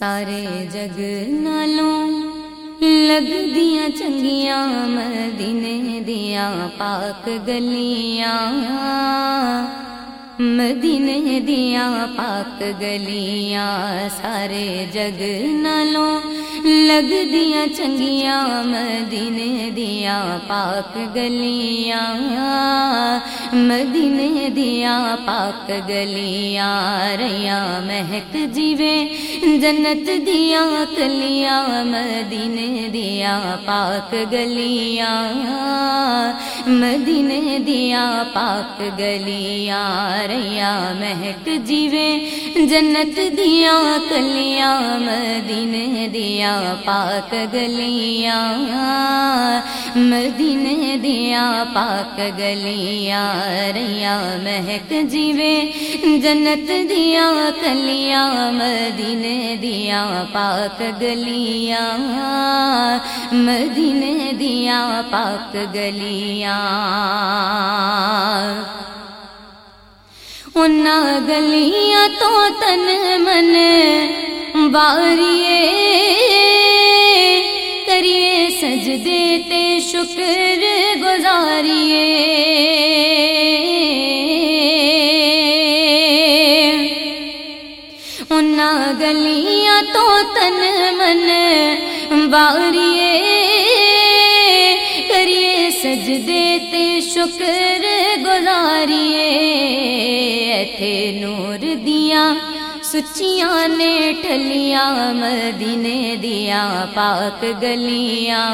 سارے جگ نالوں لگ دیا چنگیاں مدینے دیا پاک گلیاں مدینے دیا، پاک گلیاں، سارے جگ نالوں لگ دیا چنگیاں، مدینے دیا پاک گلیاں، مدینے دیا پاک گلیاں، ریا مہک جیوے، جنت دیا کلیاں، مدینے دیا پاک گلیاں، مدینے دیا پاک گلیاں ریا مہک جیوے جنت دیا کلیاں مدینے دیا پاک گلیاں مدینے دیا پاک گلیاں ریا مہک جیوے جنت دیا کلیاں مدینے دیا پاک گلیاں مدینے دیا پاک گلیاں ان گلیاں تو تن من باریے کریے سجدے تے شکر گزاریے ان گلیاں تو تن من باریے کریے سجدے تے شکر گزاریے تھے نور دیا سچیاں نے ٹھلیاں، مدینے دیا پاک گلیاں،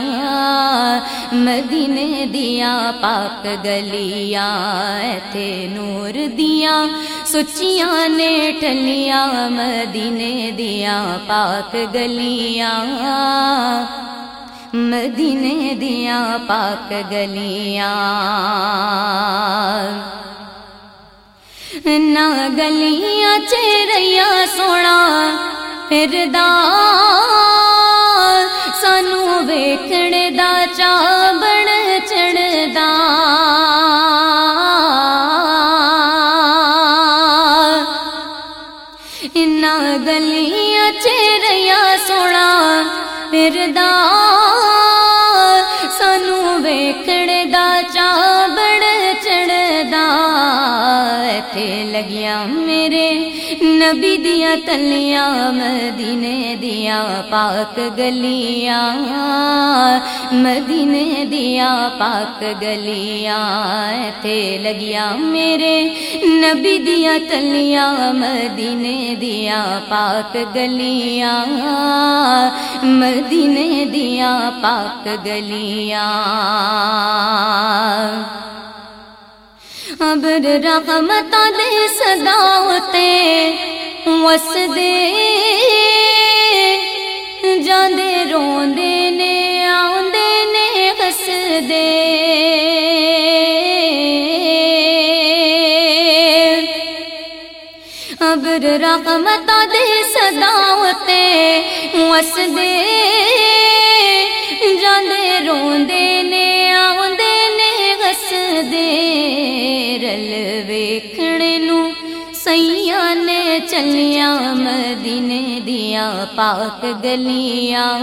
مدینے دیا پاک گلیاں تھے نور دیا سچیاں نے ٹھلیاں، مدینے دیا پاک گلیاں، مدینے دیا پاک گلیاں۔ نہ گلیاں چیریا سونا پھر سانو ویکھن دا چابن چڑھدا نہ گلیاں چیریا سونا پھر تھے لگیا میرے نبی دیا تلیاں، مدینے دیا پاک گلیاں، مدینے دیا پاک گلیاں تھے لگیا میرے نبی دیا تلیاں، مدینے دیا پاک گلیاں، مدینے دیا پاک گلیاں۔ ابر رحمت دے صداوتے وس دے جاندے روندے نے آندے نے ہس دے ابر رحمت دے صداوتے وس نے چلیاں، مدینے دیا پاک گلیاں،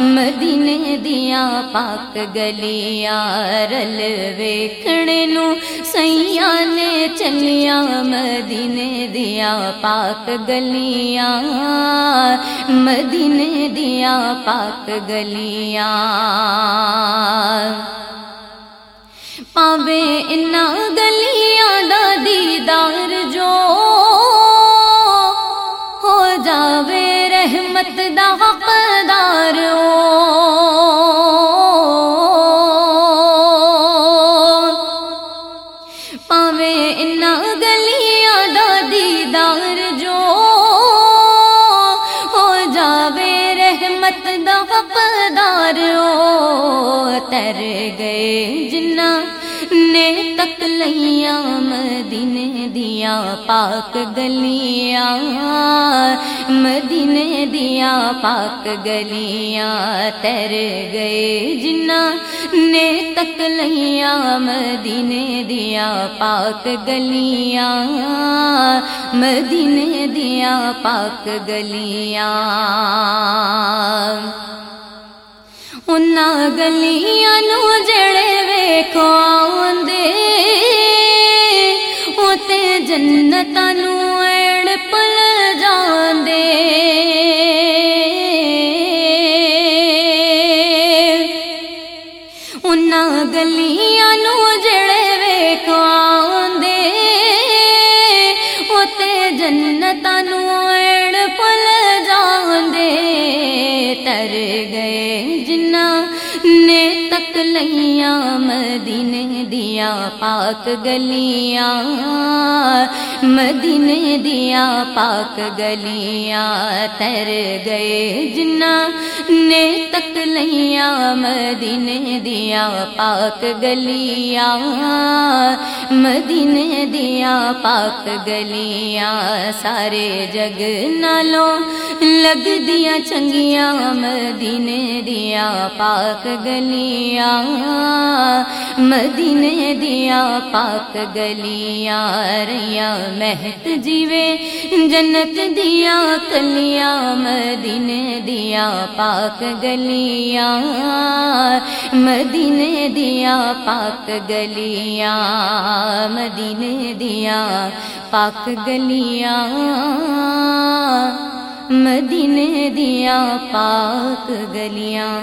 مدینے دیا پاک گلیاں رل ویکھنے نو سیاں نے چلیاں، مدینے دیا پاک گلیاں، مدینے دیا پاک گلیاں۔ پاوے ان گلیاں دا دیدار پاوے تر گئے جنا نے تک لیاں مدینے دیا، پاک گلیاں، مدینے دیا، پاک گلیاں تر گئے جنا نے تک لیا مدینے دیا، پاک گلیاں، مدینے دیا، پاک گلیاں۔ ان گلیاں نو جڑے ویکھو آندے اوتے جنتاں نو ایڑ پل جاندے ان گلیاں نو جڑے ویکھو آندے اوتے جنتاں نو تر گئے جنا نے لیا دیا پاک گلیاں، مدینے دیا پاک گلیاں، تر گئے جنا نے تک لیا مدینے دیا پاک گلیاں، مدینے دیا پاک گلیاں، سارے جگ نالوں لگ دیا چنگیاں، مدینے دیا پاک گلیاں۔ مدینے دیا پاک گلیاں، ریا مہت جیوے جنت دیا، کلیاں، مدینے دیا پاک گلیاں۔ مدینے دیا پاک گلیاں، مدینے دیا پاک گلیاں۔ مدینے دیا پاک گلیاں۔